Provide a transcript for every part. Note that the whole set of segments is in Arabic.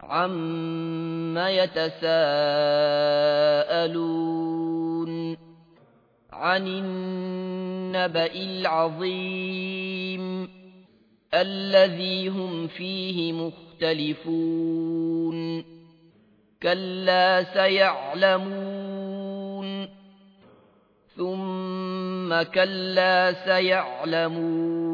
عَمَّ يَتَسَاءَلُونَ عَنِ النَّبَإِ الْعَظِيمِ الَّذِي هُمْ فِيهِ مُخْتَلِفُونَ كَلَّا سَيَعْلَمُونَ ثُمَّ كَلَّا سَيَعْلَمُونَ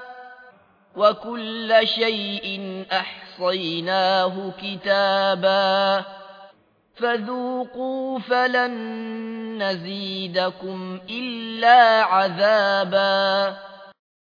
وَكُلَّ شَيْءٍ أَحْصَيْنَاهُ كِتَابًا فَذُوقُوا فَلَن نَّزِيدَكُمْ إِلَّا عَذَابًا